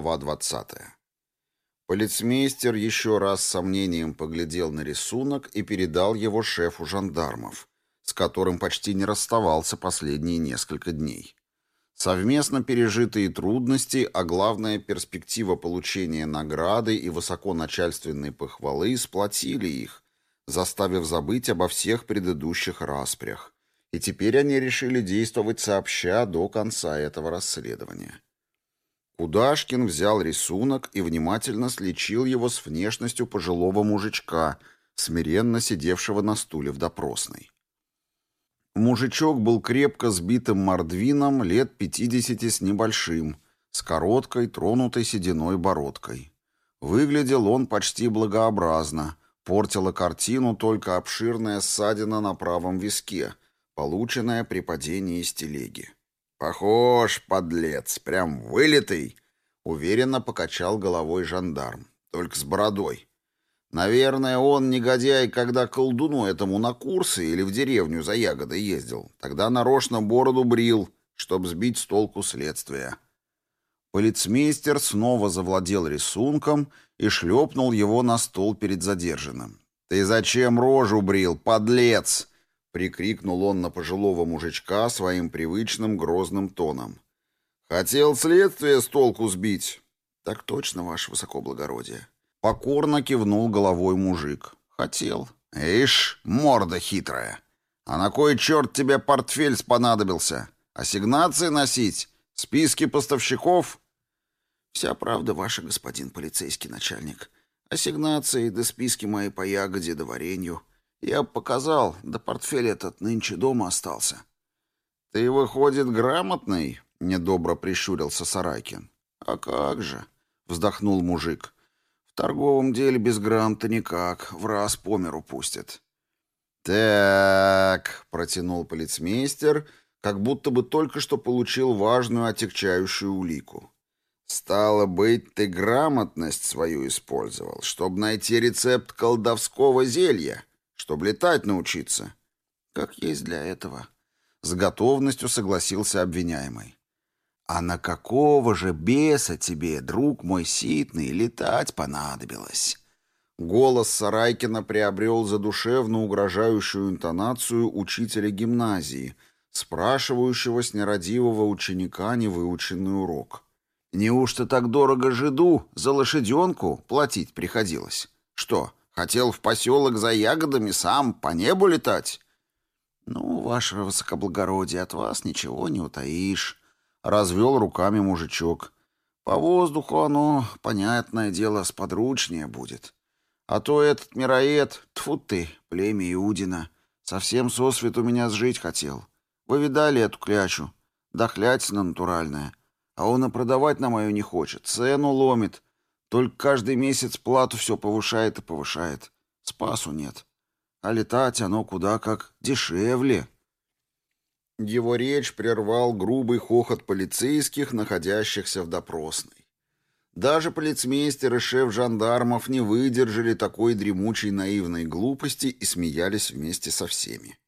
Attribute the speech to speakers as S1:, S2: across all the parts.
S1: глава 20. Полицмейстер еще раз с сомнением поглядел на рисунок и передал его шефу жандармов, с которым почти не расставался последние несколько дней. Совместно пережитые трудности, а главное перспектива получения награды и высоконачальственной похвалы сплотили их, заставив забыть обо всех предыдущих распрях. И теперь они решили действовать сообща до конца этого расследования. Кудашкин взял рисунок и внимательно слечил его с внешностью пожилого мужичка, смиренно сидевшего на стуле в допросной. Мужичок был крепко сбитым мордвином лет пятидесяти с небольшим, с короткой, тронутой сединой бородкой. Выглядел он почти благообразно, портила картину только обширная ссадина на правом виске, полученная при падении из телеги. «Похож, подлец, прям вылитый!» — уверенно покачал головой жандарм. «Только с бородой. Наверное, он негодяй, когда колдуну этому на курсы или в деревню за ягодой ездил. Тогда нарочно бороду брил, чтобы сбить с толку следствия». Полицмейстер снова завладел рисунком и шлепнул его на стол перед задержанным. «Ты зачем рожу брил, подлец?» прикрик, он на пожилого мужичка своим привычным грозным тоном. «Хотел следствие с толку сбить!» «Так точно, ваше высокоблагородие!» Покорно кивнул головой мужик. «Хотел!» «Ишь, морда хитрая! А на кой черт тебе портфель спонадобился? Ассигнации носить? Списки поставщиков?» «Вся правда ваша, господин полицейский начальник. Ассигнации да списки мои по ягоде да варенью». Я показал, да портфель этот нынче дома остался. — Ты, выходит, грамотный? — недобро прищурился Саракин. — А как же? — вздохнул мужик. — В торговом деле без грамм-то никак, в раз по миру пустят. — Так, — протянул полицмейстер, как будто бы только что получил важную отягчающую улику. — Стало быть, ты грамотность свою использовал, чтобы найти рецепт колдовского зелья. — чтобы летать научиться». «Как есть для этого», — с готовностью согласился обвиняемый. «А на какого же беса тебе, друг мой ситный, летать понадобилось?» Голос Сарайкина приобрел задушевно угрожающую интонацию учителя гимназии, спрашивающего с нерадивого ученика невыученный урок. «Неужто так дорого жиду за лошаденку платить приходилось? Что, Хотел в поселок за ягодами сам по небу летать. Ну, ваше высокоблагородие, от вас ничего не утаишь. Развел руками мужичок. По воздуху оно, понятное дело, сподручнее будет. А то этот мироед, тфу ты, племя Иудина, совсем сосвет у меня сжить хотел. Вы видали эту клячу? Дохлятина натуральная. А он и продавать на мою не хочет, цену ломит — Только каждый месяц плату все повышает и повышает. Спасу нет. А летать оно куда как дешевле. Его речь прервал грубый хохот полицейских, находящихся в допросной. Даже полицмейстер и шеф жандармов не выдержали такой дремучей наивной глупости и смеялись вместе со всеми.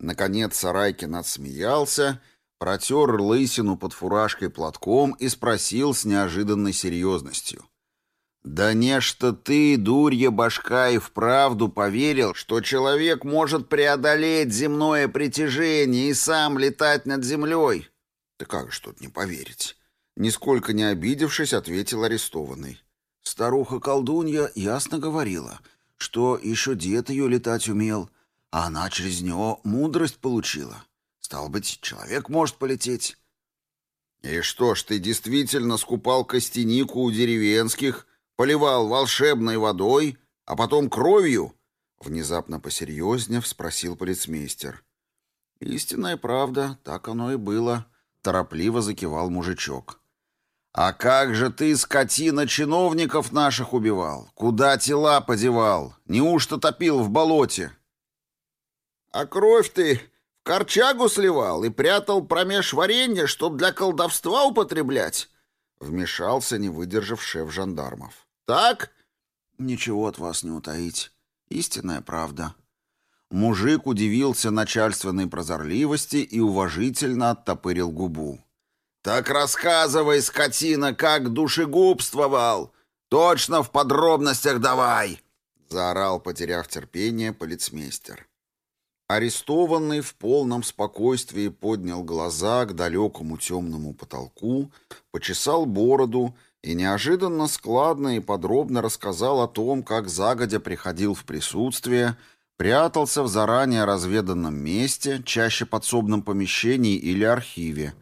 S1: Наконец Сарайкин отсмеялся, протер лысину под фуражкой платком и спросил с неожиданной серьезностью — «Да не что ты, дурья башка, и вправду поверил, что человек может преодолеть земное притяжение и сам летать над землей?» «Да как же тут не поверить?» Нисколько не обидевшись, ответил арестованный. Старуха-колдунья ясно говорила, что еще дед ее летать умел, а она через него мудрость получила. Стал быть, человек может полететь. «И что ж, ты действительно скупал костянику у деревенских поливал волшебной водой, а потом кровью?» Внезапно посерьезнев спросил полицмейстер. «Истинная правда, так оно и было», — торопливо закивал мужичок. «А как же ты, скотина, чиновников наших убивал? Куда тела подевал? Неужто топил в болоте?» «А кровь ты в корчагу сливал и прятал промеж варенья, чтоб для колдовства употреблять?» Вмешался, не выдержав шеф жандармов. Так? Ничего от вас не утаить. Истинная правда. Мужик удивился начальственной прозорливости и уважительно оттопырил губу. «Так рассказывай, скотина, как душегубствовал! Точно в подробностях давай!» — заорал, потеряв терпение, полицмейстер. Арестованный в полном спокойствии поднял глаза к далекому темному потолку, почесал бороду и неожиданно складно и подробно рассказал о том, как загодя приходил в присутствие, прятался в заранее разведанном месте, чаще подсобном помещении или архиве.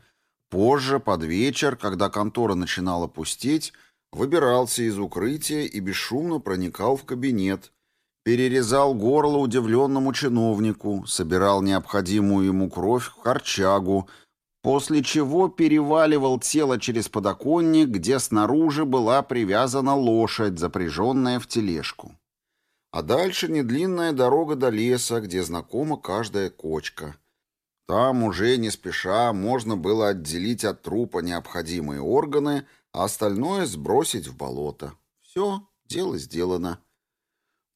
S1: Позже, под вечер, когда контора начинала пустеть, выбирался из укрытия и бесшумно проникал в кабинет, перерезал горло удивленному чиновнику, собирал необходимую ему кровь в харчагу – после чего переваливал тело через подоконник, где снаружи была привязана лошадь, запряженная в тележку. А дальше недлинная дорога до леса, где знакома каждая кочка. Там уже не спеша можно было отделить от трупа необходимые органы, а остальное сбросить в болото. Все, дело сделано.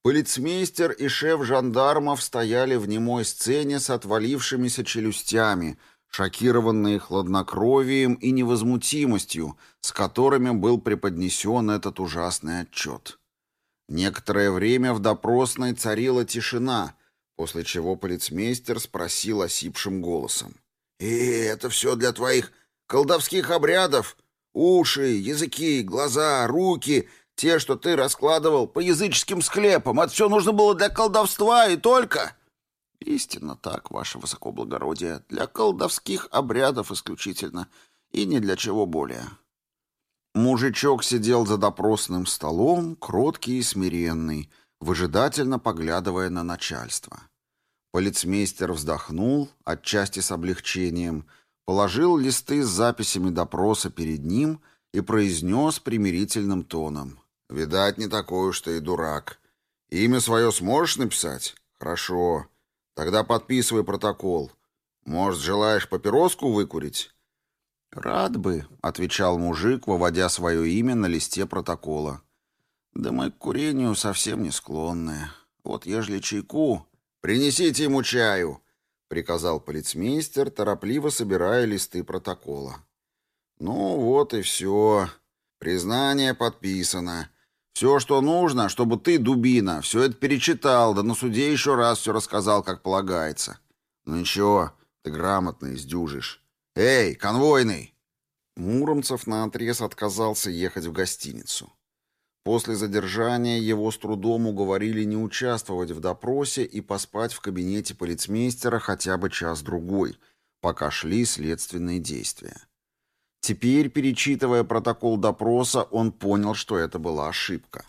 S1: Полицмейстер и шеф жандармов стояли в немой сцене с отвалившимися челюстями — шокированные хладнокровием и невозмутимостью, с которыми был преподнесен этот ужасный отчет. Некоторое время в допросной царила тишина, после чего полицмейстер спросил осипшим голосом. «И это все для твоих колдовских обрядов? Уши, языки, глаза, руки, те, что ты раскладывал по языческим склепам, это все нужно было для колдовства и только...» Истинно так, ваше высокоблагородие. Для колдовских обрядов исключительно. И ни для чего более. Мужичок сидел за допросным столом, кроткий и смиренный, выжидательно поглядывая на начальство. Полицмейстер вздохнул, отчасти с облегчением, положил листы с записями допроса перед ним и произнес примирительным тоном. «Видать, не такой уж ты и дурак. Имя свое сможешь написать? Хорошо. Тогда подписывай протокол. Может, желаешь папироску выкурить?» «Рад бы», — отвечал мужик, выводя свое имя на листе протокола. «Да мы к курению совсем не склонны. Вот ежели чайку...» «Принесите ему чаю», — приказал полицмейстер, торопливо собирая листы протокола. «Ну вот и все. Признание подписано. Все, что нужно, чтобы ты, дубина, все это перечитал, да на суде еще раз все рассказал, как полагается. Ну ничего, ты грамотный издюжишь. Эй, конвойный!» Муромцев наотрез отказался ехать в гостиницу. После задержания его с трудом уговорили не участвовать в допросе и поспать в кабинете полицмейстера хотя бы час-другой, пока шли следственные действия. Теперь, перечитывая протокол допроса, он понял, что это была ошибка.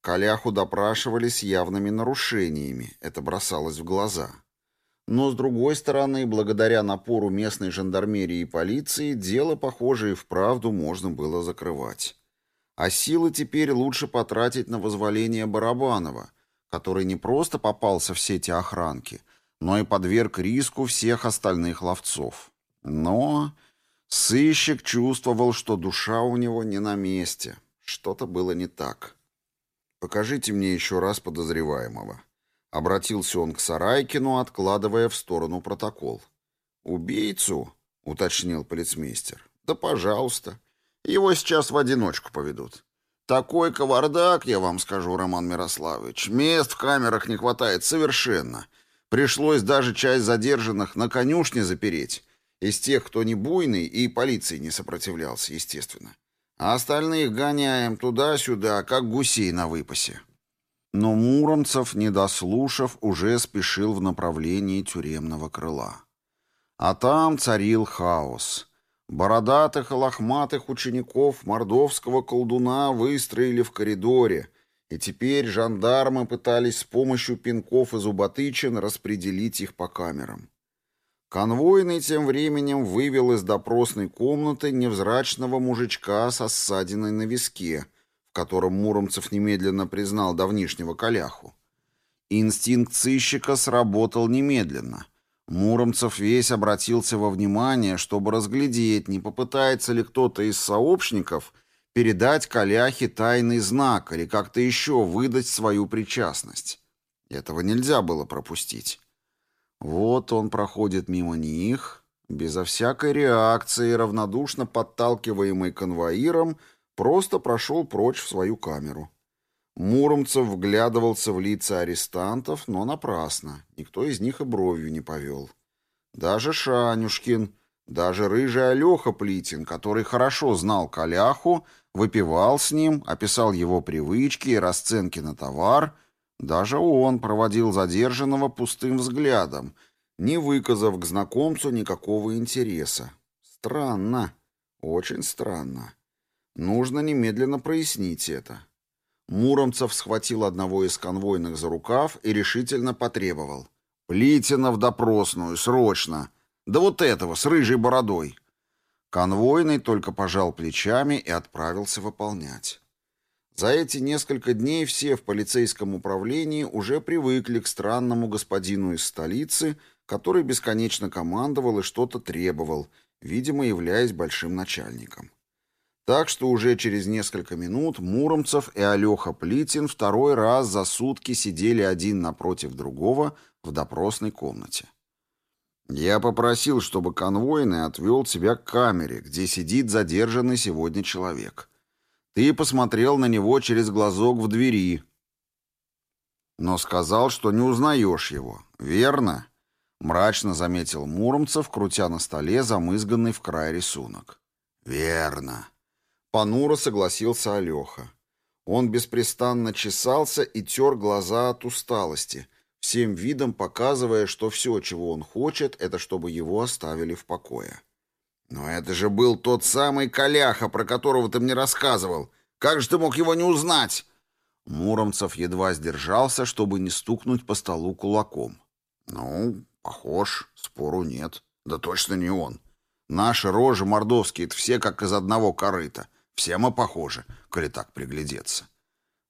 S1: Коляху допрашивали с явными нарушениями, это бросалось в глаза. Но, с другой стороны, благодаря напору местной жандармерии и полиции, дело, похожее вправду можно было закрывать. А силы теперь лучше потратить на возволение Барабанова, который не просто попался в сети охранки, но и подверг риску всех остальных ловцов. Но... Сыщик чувствовал, что душа у него не на месте. Что-то было не так. «Покажите мне еще раз подозреваемого». Обратился он к Сарайкину, откладывая в сторону протокол. «Убийцу?» — уточнил полицмейстер. «Да пожалуйста. Его сейчас в одиночку поведут. Такой кавардак, я вам скажу, Роман Мирославович. Мест в камерах не хватает совершенно. Пришлось даже часть задержанных на конюшне запереть». Из тех, кто не буйный и полиции не сопротивлялся, естественно. А остальных гоняем туда-сюда, как гусей на выпасе. Но Муромцев, не дослушав, уже спешил в направлении тюремного крыла. А там царил хаос. Бородатых и лохматых учеников мордовского колдуна выстроили в коридоре, и теперь жандармы пытались с помощью пинков и зуботычин распределить их по камерам. Конвойный тем временем вывел из допросной комнаты невзрачного мужичка со ссадиной на виске, в котором Муромцев немедленно признал давнишнего коляху. Инстинкт сыщика сработал немедленно. Муромцев весь обратился во внимание, чтобы разглядеть, не попытается ли кто-то из сообщников передать коляхе тайный знак или как-то еще выдать свою причастность. Этого нельзя было пропустить. Вот он проходит мимо них, безо всякой реакции, равнодушно подталкиваемый конвоиром, просто прошел прочь в свою камеру. Муромцев вглядывался в лица арестантов, но напрасно. Никто из них и бровью не повел. Даже Шанюшкин, даже рыжий Алеха Плитин, который хорошо знал Коляху, выпивал с ним, описал его привычки и расценки на товар, Даже он проводил задержанного пустым взглядом, не выказав к знакомцу никакого интереса. Странно, очень странно. Нужно немедленно прояснить это. Муромцев схватил одного из конвойных за рукав и решительно потребовал. «Плитина в допросную, срочно! Да вот этого, с рыжей бородой!» Конвойный только пожал плечами и отправился выполнять. За эти несколько дней все в полицейском управлении уже привыкли к странному господину из столицы, который бесконечно командовал и что-то требовал, видимо, являясь большим начальником. Так что уже через несколько минут Муромцев и Алёха Плитин второй раз за сутки сидели один напротив другого в допросной комнате. «Я попросил, чтобы конвойный отвел тебя к камере, где сидит задержанный сегодня человек», ты посмотрел на него через глазок в двери, но сказал, что не узнаешь его. Верно?» Мрачно заметил Муромцев, крутя на столе замызганный в край рисунок. «Верно». Понуро согласился Алеха. Он беспрестанно чесался и тер глаза от усталости, всем видом показывая, что все, чего он хочет, это чтобы его оставили в покое. Но это же был тот самый Коляха, про которого ты мне рассказывал. Как же ты мог его не узнать? Муромцев едва сдержался, чтобы не стукнуть по столу кулаком. Ну, похож, спору нет. Да точно не он. Наши рожи мордовские все как из одного корыта. Все мы похожи, коли так приглядеться.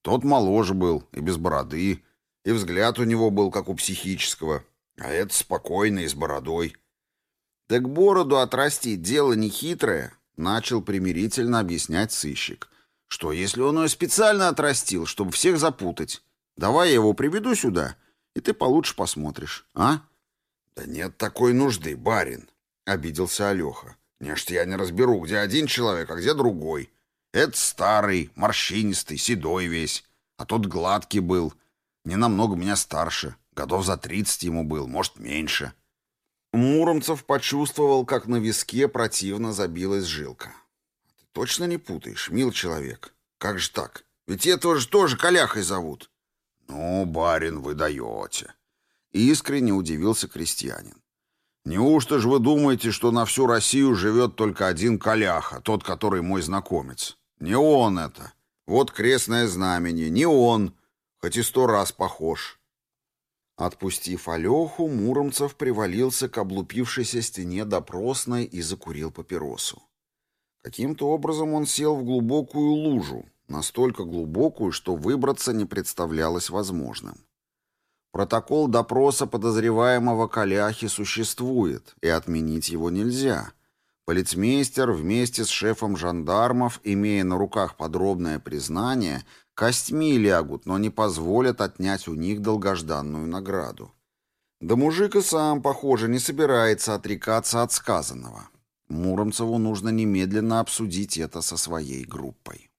S1: Тот моложе был и без бороды, и взгляд у него был как у психического, а этот спокойный с бородой. Так бороду отрастить дело нехитрое, начал примирительно объяснять сыщик. Что, если он ее специально отрастил, чтобы всех запутать? Давай я его приведу сюда, и ты получше посмотришь, а? Да нет такой нужды, барин, обиделся Алёха. Не ж я не разберу, где один человек, а где другой. Это старый, морщинистый, седой весь, а тот гладкий был. Не намного меня старше, годов за тридцать ему был, может, меньше. Муромцев почувствовал, как на виске противно забилась жилка. «Ты точно не путаешь, мил человек? Как же так? Ведь этого же тоже Коляхой зовут». «Ну, барин, вы даете». Искренне удивился крестьянин. «Неужто же вы думаете, что на всю Россию живет только один Коляха, тот, который мой знакомец? Не он это. Вот крестное знамение. Не он. Хоть и сто раз похож. Отпустив Алеху, Муромцев привалился к облупившейся стене допросной и закурил папиросу. Каким-то образом он сел в глубокую лужу, настолько глубокую, что выбраться не представлялось возможным. Протокол допроса подозреваемого Каляхи существует, и отменить его нельзя. Полицмейстер вместе с шефом жандармов, имея на руках подробное признание, костьми лягут, но не позволят отнять у них долгожданную награду. Да мужик и сам, похоже, не собирается отрекаться от сказанного. Муромцеву нужно немедленно обсудить это со своей группой.